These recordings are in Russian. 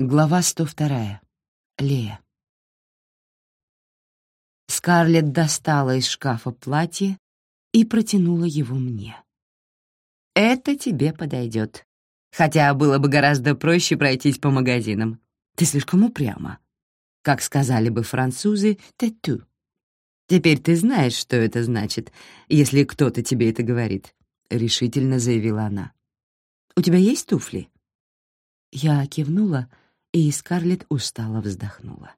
Глава 102. Лея. Скарлетт достала из шкафа платье и протянула его мне. «Это тебе подойдет. Хотя было бы гораздо проще пройтись по магазинам. Ты слишком упряма. Как сказали бы французы, «тету». Теперь ты знаешь, что это значит, если кто-то тебе это говорит», — решительно заявила она. «У тебя есть туфли?» Я кивнула, — и Скарлетт устало вздохнула.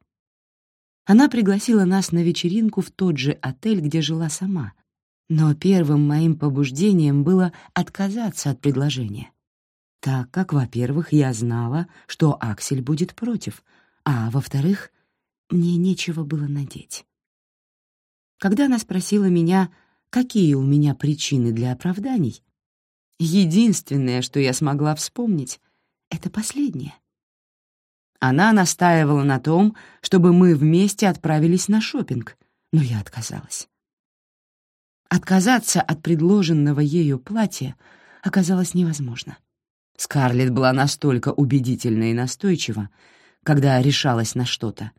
Она пригласила нас на вечеринку в тот же отель, где жила сама, но первым моим побуждением было отказаться от предложения, так как, во-первых, я знала, что Аксель будет против, а, во-вторых, мне нечего было надеть. Когда она спросила меня, какие у меня причины для оправданий, единственное, что я смогла вспомнить, — это последнее — она настаивала на том, чтобы мы вместе отправились на шопинг, но я отказалась. Отказаться от предложенного ею платья оказалось невозможно. Скарлетт была настолько убедительна и настойчива, когда решалась на что-то,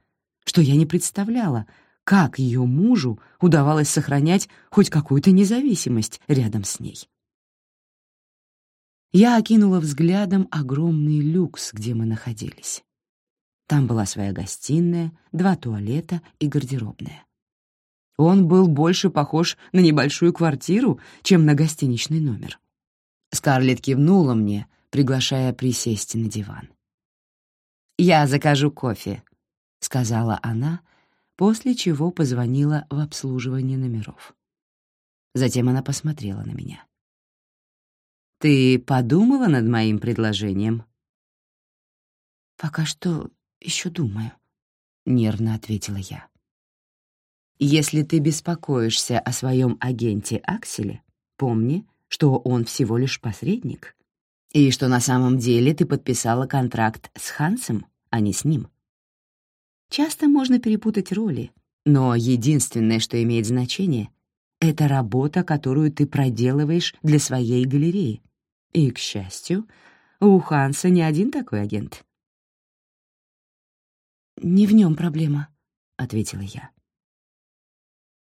что я не представляла, как ее мужу удавалось сохранять хоть какую-то независимость рядом с ней. Я окинула взглядом огромный люкс, где мы находились. Там была своя гостиная, два туалета и гардеробная. Он был больше похож на небольшую квартиру, чем на гостиничный номер. Скарлетт кивнула мне, приглашая присесть на диван. «Я закажу кофе», — сказала она, после чего позвонила в обслуживание номеров. Затем она посмотрела на меня. «Ты подумала над моим предложением?» «Пока что еще думаю», — нервно ответила я. «Если ты беспокоишься о своем агенте Акселе, помни, что он всего лишь посредник, и что на самом деле ты подписала контракт с Хансом, а не с ним. Часто можно перепутать роли, но единственное, что имеет значение, — это работа, которую ты проделываешь для своей галереи. И, к счастью, у Ханса не один такой агент. «Не в нем проблема», — ответила я.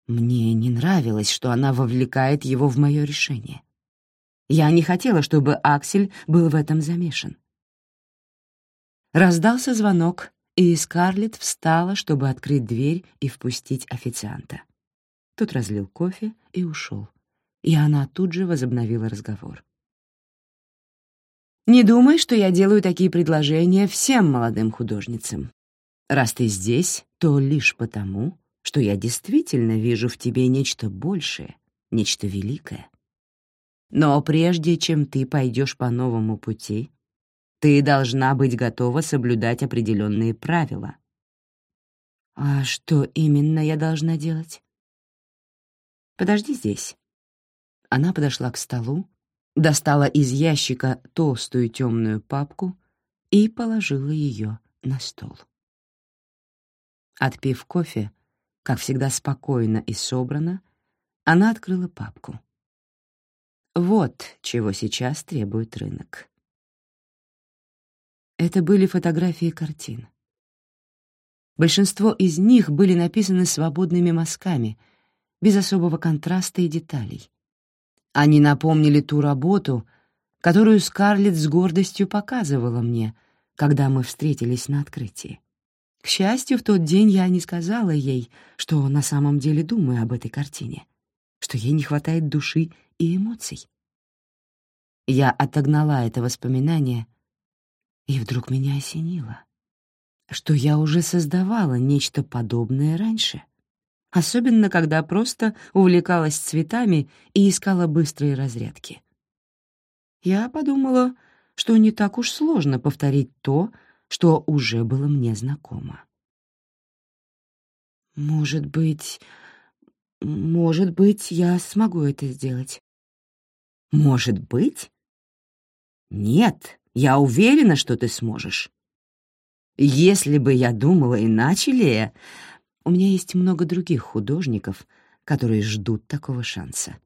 Мне не нравилось, что она вовлекает его в мое решение. Я не хотела, чтобы Аксель был в этом замешан. Раздался звонок, и Скарлетт встала, чтобы открыть дверь и впустить официанта. Тот разлил кофе и ушел, и она тут же возобновила разговор. «Не думай, что я делаю такие предложения всем молодым художницам. Раз ты здесь, то лишь потому, что я действительно вижу в тебе нечто большее, нечто великое. Но прежде чем ты пойдешь по новому пути, ты должна быть готова соблюдать определенные правила. А что именно я должна делать? Подожди здесь. Она подошла к столу, достала из ящика толстую темную папку и положила ее на стол. Отпив кофе, как всегда спокойно и собрано, она открыла папку. Вот чего сейчас требует рынок. Это были фотографии картин. Большинство из них были написаны свободными мазками, без особого контраста и деталей. Они напомнили ту работу, которую Скарлетт с гордостью показывала мне, когда мы встретились на открытии. К счастью, в тот день я не сказала ей, что на самом деле думаю об этой картине, что ей не хватает души и эмоций. Я отогнала это воспоминание, и вдруг меня осенило, что я уже создавала нечто подобное раньше, особенно когда просто увлекалась цветами и искала быстрые разрядки. Я подумала, что не так уж сложно повторить то, что уже было мне знакомо. «Может быть, может быть, я смогу это сделать». «Может быть?» «Нет, я уверена, что ты сможешь». «Если бы я думала иначе, Лея, у меня есть много других художников, которые ждут такого шанса.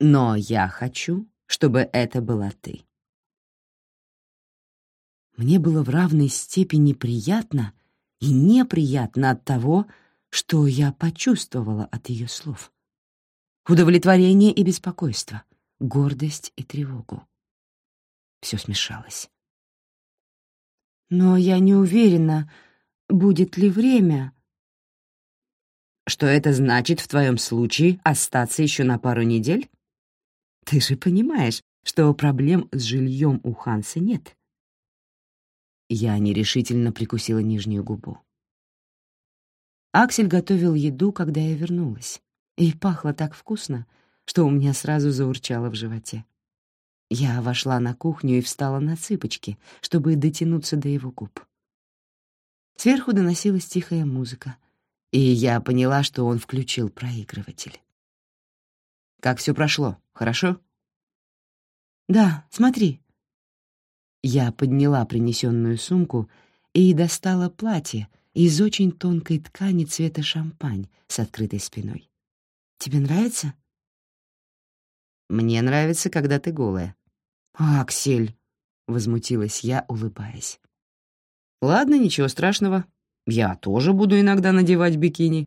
Но я хочу, чтобы это была ты». Мне было в равной степени приятно и неприятно от того, что я почувствовала от ее слов. Удовлетворение и беспокойство, гордость и тревогу. Все смешалось. Но я не уверена, будет ли время. Что это значит в твоем случае остаться еще на пару недель? Ты же понимаешь, что проблем с жильем у Ханса нет. Я нерешительно прикусила нижнюю губу. Аксель готовил еду, когда я вернулась, и пахло так вкусно, что у меня сразу заурчало в животе. Я вошла на кухню и встала на цыпочки, чтобы дотянуться до его губ. Сверху доносилась тихая музыка, и я поняла, что он включил проигрыватель. «Как все прошло, хорошо?» «Да, смотри». Я подняла принесенную сумку и достала платье из очень тонкой ткани цвета шампань с открытой спиной. «Тебе нравится?» «Мне нравится, когда ты голая», «Аксель!» — возмутилась я, улыбаясь. «Ладно, ничего страшного. Я тоже буду иногда надевать бикини».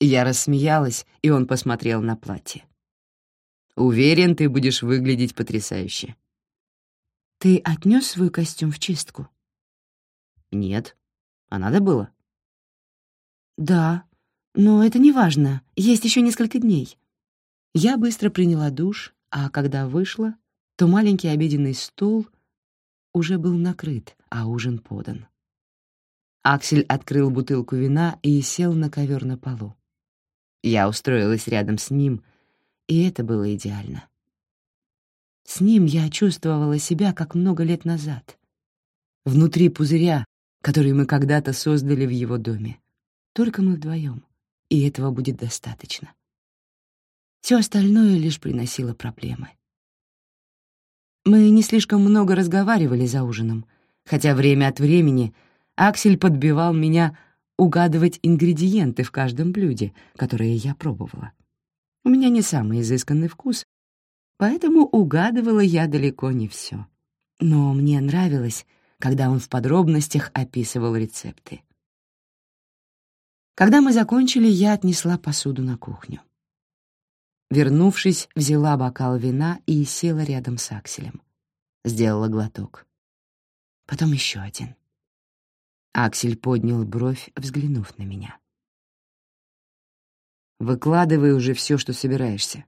Я рассмеялась, и он посмотрел на платье. «Уверен, ты будешь выглядеть потрясающе». «Ты отнес свой костюм в чистку?» «Нет. А надо было?» «Да, но это не важно. Есть еще несколько дней». Я быстро приняла душ, а когда вышла, то маленький обеденный стол уже был накрыт, а ужин подан. Аксель открыл бутылку вина и сел на ковер на полу. Я устроилась рядом с ним, и это было идеально. С ним я чувствовала себя как много лет назад. Внутри пузыря, который мы когда-то создали в его доме. Только мы вдвоем, и этого будет достаточно. Все остальное лишь приносило проблемы. Мы не слишком много разговаривали за ужином, хотя время от времени Аксель подбивал меня угадывать ингредиенты в каждом блюде, которые я пробовала. У меня не самый изысканный вкус, поэтому угадывала я далеко не все. Но мне нравилось, когда он в подробностях описывал рецепты. Когда мы закончили, я отнесла посуду на кухню. Вернувшись, взяла бокал вина и села рядом с Акселем. Сделала глоток. Потом еще один. Аксель поднял бровь, взглянув на меня. «Выкладывай уже все, что собираешься,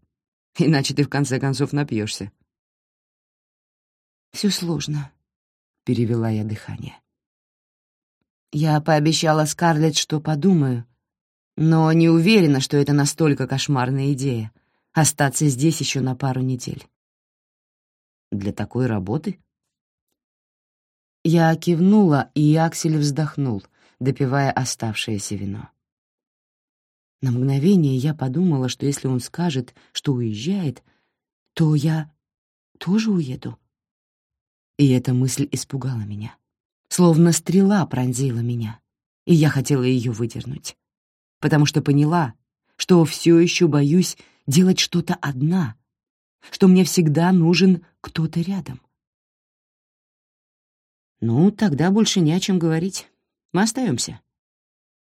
иначе ты в конце концов напьешься. «Все сложно», — перевела я дыхание. Я пообещала Скарлетт, что подумаю, но не уверена, что это настолько кошмарная идея остаться здесь еще на пару недель. Для такой работы? Я кивнула, и Аксель вздохнул, допивая оставшееся вино. На мгновение я подумала, что если он скажет, что уезжает, то я тоже уеду. И эта мысль испугала меня. Словно стрела пронзила меня, и я хотела ее выдернуть, потому что поняла, что все еще боюсь делать что-то одна, что мне всегда нужен кто-то рядом. «Ну, тогда больше не о чем говорить. Мы остаемся.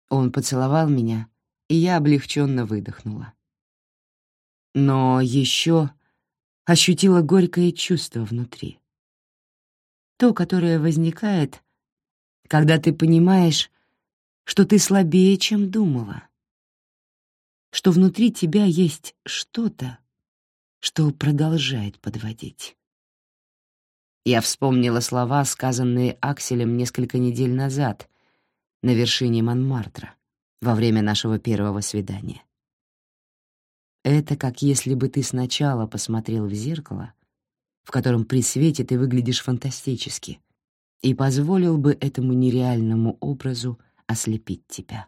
Он поцеловал меня, и я облегченно выдохнула. Но еще ощутила горькое чувство внутри. То, которое возникает, когда ты понимаешь, что ты слабее, чем думала что внутри тебя есть что-то, что продолжает подводить. Я вспомнила слова, сказанные Акселем несколько недель назад на вершине Монмартра во время нашего первого свидания. Это как если бы ты сначала посмотрел в зеркало, в котором при свете ты выглядишь фантастически, и позволил бы этому нереальному образу ослепить тебя.